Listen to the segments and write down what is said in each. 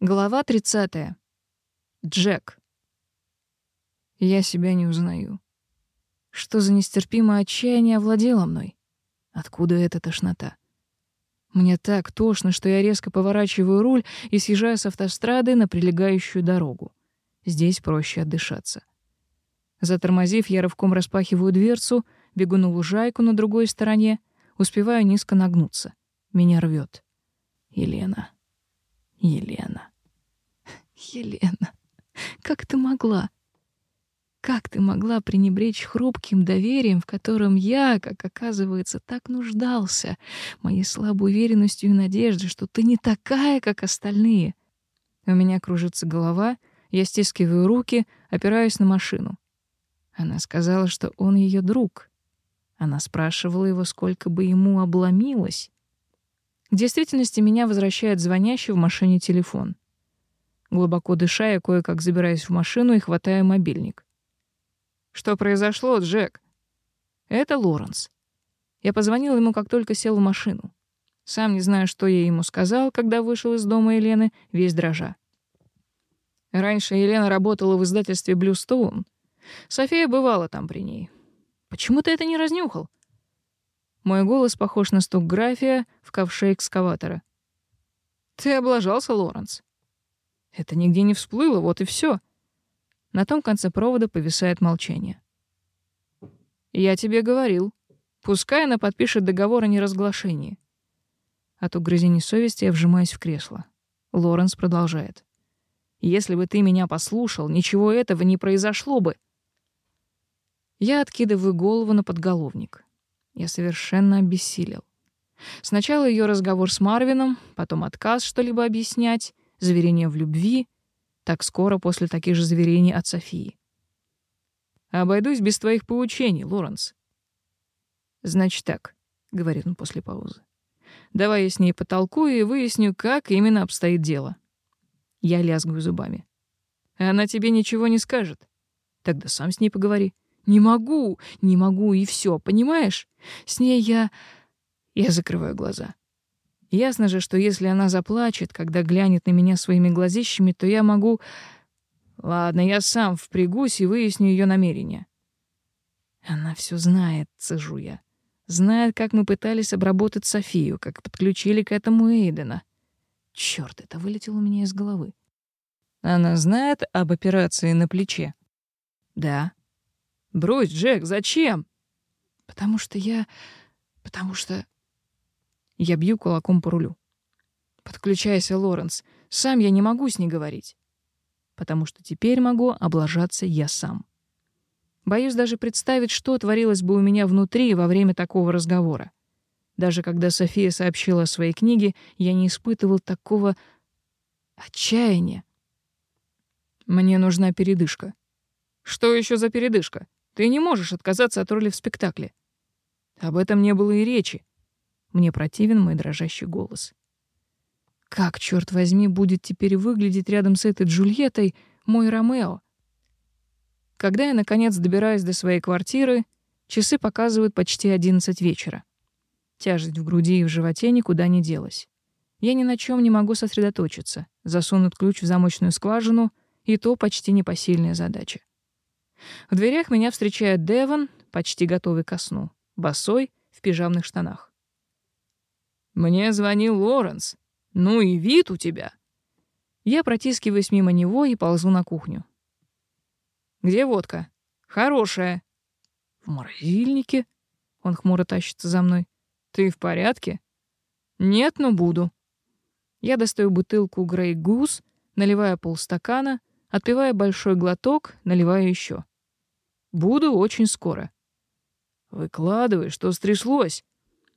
Глава 30. Джек. Я себя не узнаю. Что за нестерпимое отчаяние овладело мной? Откуда эта тошнота? Мне так тошно, что я резко поворачиваю руль и съезжаю с автострады на прилегающую дорогу. Здесь проще отдышаться. Затормозив, я рывком распахиваю дверцу, бегу на лужайку на другой стороне, успеваю низко нагнуться. Меня рвет. Елена. Елена. Елена, как ты могла? Как ты могла пренебречь хрупким доверием, в котором я, как оказывается, так нуждался, моей слабой уверенностью и надеждой, что ты не такая, как остальные? У меня кружится голова, я стискиваю руки, опираюсь на машину. Она сказала, что он ее друг. Она спрашивала его, сколько бы ему обломилось. К действительности меня возвращает звонящий в машине телефон. Глубоко дыша, я кое-как забираюсь в машину и хватаю мобильник. «Что произошло, Джек?» «Это Лоренс. Я позвонил ему, как только сел в машину. Сам не знаю, что я ему сказал, когда вышел из дома Елены, весь дрожа. Раньше Елена работала в издательстве «Блюстоун». София бывала там при ней. Почему ты это не разнюхал? Мой голос похож на стук графия в ковше экскаватора. «Ты облажался, Лоренс!» «Это нигде не всплыло, вот и все!» На том конце провода повисает молчание. «Я тебе говорил. Пускай она подпишет договор о неразглашении». От угрызений совести я вжимаюсь в кресло. Лоренс продолжает. «Если бы ты меня послушал, ничего этого не произошло бы». Я откидываю голову на подголовник. Я совершенно обессилел. Сначала ее разговор с Марвином, потом отказ что-либо объяснять, заверение в любви, так скоро после таких же заверений от Софии. «Обойдусь без твоих поучений, Лоренс». «Значит так», — говорит он после паузы. «Давай я с ней потолкую и выясню, как именно обстоит дело». Я лязгаю зубами. «Она тебе ничего не скажет. Тогда сам с ней поговори. Не могу, не могу, и все, понимаешь? С ней я... Я закрываю глаза. Ясно же, что если она заплачет, когда глянет на меня своими глазищами, то я могу... Ладно, я сам впрягусь и выясню ее намерение. Она все знает, цежу я. Знает, как мы пытались обработать Софию, как подключили к этому Эйдена. Черт, это вылетело у меня из головы. Она знает об операции на плече? Да. Брось, Джек, зачем? Потому что я... Потому что... Я бью кулаком по рулю. Подключайся, Лоренс. Сам я не могу с ней говорить. Потому что теперь могу облажаться я сам. Боюсь даже представить, что творилось бы у меня внутри во время такого разговора. Даже когда София сообщила о своей книге, я не испытывал такого отчаяния. Мне нужна передышка. Что еще за передышка? Ты не можешь отказаться от роли в спектакле. Об этом не было и речи. Мне противен мой дрожащий голос. Как, черт возьми, будет теперь выглядеть рядом с этой Джульеттой мой Ромео? Когда я, наконец, добираюсь до своей квартиры, часы показывают почти 11 вечера. Тяжесть в груди и в животе никуда не делась. Я ни на чем не могу сосредоточиться. Засунуть ключ в замочную скважину — и то почти непосильная задача. В дверях меня встречает Деван, почти готовый ко сну, босой, в пижамных штанах. «Мне звонил Лоренс. Ну и вид у тебя!» Я протискиваюсь мимо него и ползу на кухню. «Где водка?» «Хорошая». «В морозильнике?» Он хмуро тащится за мной. «Ты в порядке?» «Нет, но буду». Я достаю бутылку Грей Гус, наливаю полстакана — Отпивая большой глоток, наливаю еще. «Буду очень скоро». «Выкладывай, что стряслось?»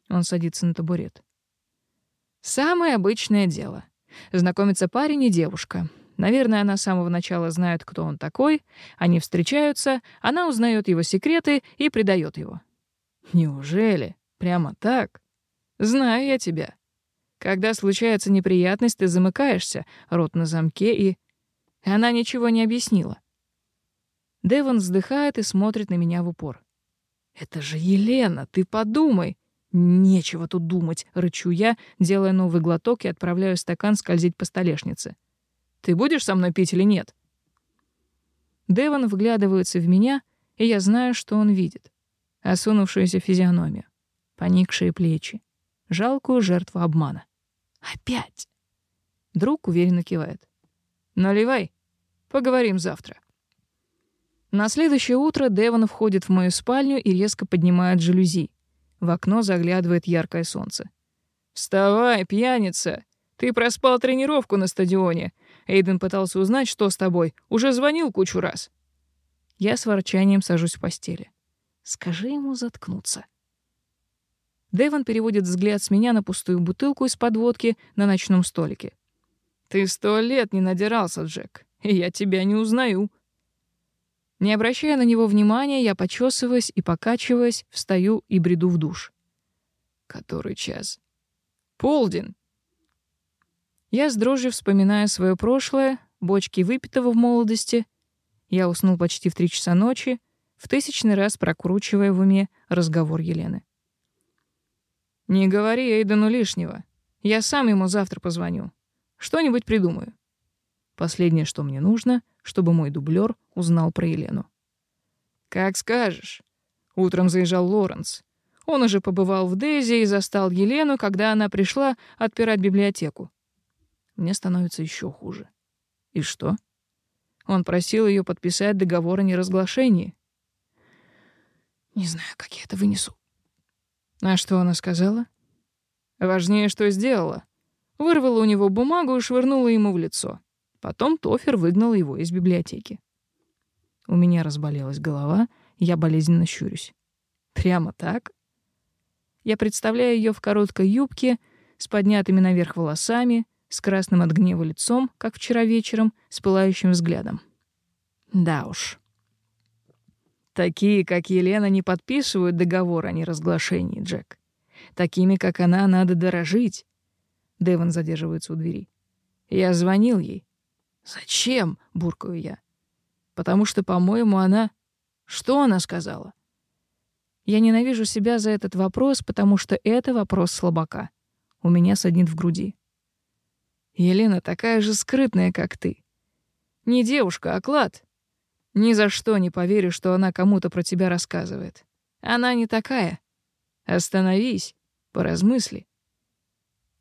Он садится на табурет. «Самое обычное дело. Знакомится парень и девушка. Наверное, она с самого начала знает, кто он такой. Они встречаются, она узнает его секреты и предает его». «Неужели? Прямо так? Знаю я тебя. Когда случается неприятность, ты замыкаешься, рот на замке и...» и она ничего не объяснила. Деван вздыхает и смотрит на меня в упор. «Это же Елена, ты подумай!» «Нечего тут думать», — рычу я, делая новый глоток и отправляю стакан скользить по столешнице. «Ты будешь со мной пить или нет?» Деван вглядывается в меня, и я знаю, что он видит. Осунувшуюся физиономию, поникшие плечи, жалкую жертву обмана. «Опять!» Друг уверенно кивает. Наливай. Поговорим завтра. На следующее утро Деван входит в мою спальню и резко поднимает жалюзи. В окно заглядывает яркое солнце. «Вставай, пьяница! Ты проспал тренировку на стадионе. Эйден пытался узнать, что с тобой. Уже звонил кучу раз». Я с ворчанием сажусь в постели. «Скажи ему заткнуться». Дэвон переводит взгляд с меня на пустую бутылку из подводки на ночном столике. Ты сто лет не надирался, Джек, и я тебя не узнаю. Не обращая на него внимания, я почесываюсь и покачиваясь, встаю и бреду в душ. Который час? Полдень. Я с дрожью вспоминаю свое прошлое, бочки выпитого в молодости. Я уснул почти в три часа ночи, в тысячный раз прокручивая в уме разговор Елены. «Не говори Эйдену лишнего. Я сам ему завтра позвоню. Что-нибудь придумаю. Последнее, что мне нужно, чтобы мой дублер узнал про Елену. Как скажешь. Утром заезжал Лоренс. Он уже побывал в Дейзи и застал Елену, когда она пришла отпирать библиотеку. Мне становится еще хуже. И что? Он просил ее подписать договор о неразглашении. Не знаю, как я это вынесу. А что она сказала? Важнее, что сделала вырвала у него бумагу и швырнула ему в лицо. Потом Тофер выгнал его из библиотеки. У меня разболелась голова, я болезненно щурюсь. Прямо так? Я представляю ее в короткой юбке, с поднятыми наверх волосами, с красным от гнева лицом, как вчера вечером, с пылающим взглядом. Да уж. Такие, как Елена, не подписывают договор о неразглашении, Джек. Такими, как она, надо дорожить. Дэвон задерживается у двери. «Я звонил ей». «Зачем?» — буркаю я. «Потому что, по-моему, она...» «Что она сказала?» Я ненавижу себя за этот вопрос, потому что это вопрос слабака. У меня саднит в груди. Елена такая же скрытная, как ты. Не девушка, а клад. Ни за что не поверю, что она кому-то про тебя рассказывает. Она не такая. Остановись, поразмысли.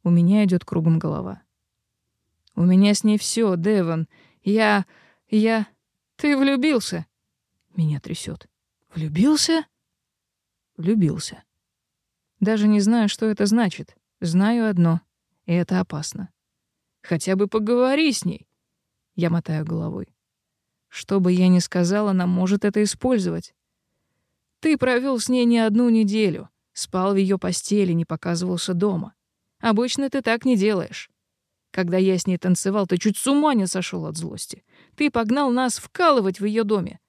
У меня идет кругом голова. «У меня с ней все, Деван. Я... я... Ты влюбился!» Меня трясет. «Влюбился?» «Влюбился. Даже не знаю, что это значит. Знаю одно. И это опасно. Хотя бы поговори с ней!» Я мотаю головой. «Что бы я ни сказала, она может это использовать. Ты провел с ней не одну неделю. Спал в ее постели, не показывался дома. Обычно ты так не делаешь. Когда я с ней танцевал, ты чуть с ума не сошел от злости. Ты погнал нас вкалывать в ее доме.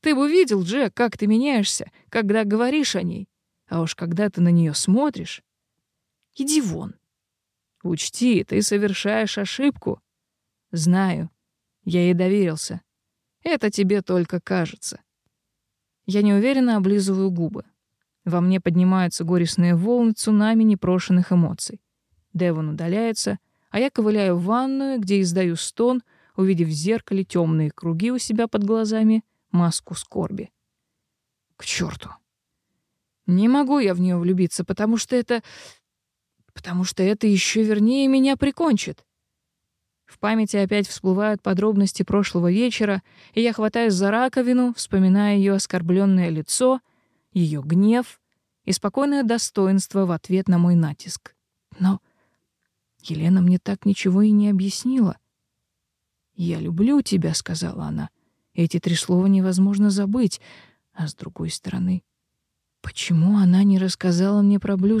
Ты бы видел, Джек, как ты меняешься, когда говоришь о ней. А уж когда ты на нее смотришь... Иди вон. Учти, ты совершаешь ошибку. Знаю. Я ей доверился. Это тебе только кажется. Я неуверенно облизываю губы. Во мне поднимаются горестные волны цунами непрошенных эмоций. Девон удаляется, а я ковыляю в ванную, где издаю стон, увидев в зеркале темные круги у себя под глазами, маску скорби. К черту! Не могу я в нее влюбиться, потому что это... потому что это еще вернее меня прикончит. В памяти опять всплывают подробности прошлого вечера, и я хватаюсь за раковину, вспоминая ее оскорбленное лицо — ее гнев и спокойное достоинство в ответ на мой натиск. Но Елена мне так ничего и не объяснила. «Я люблю тебя», — сказала она. Эти три слова невозможно забыть. А с другой стороны, почему она не рассказала мне про Блю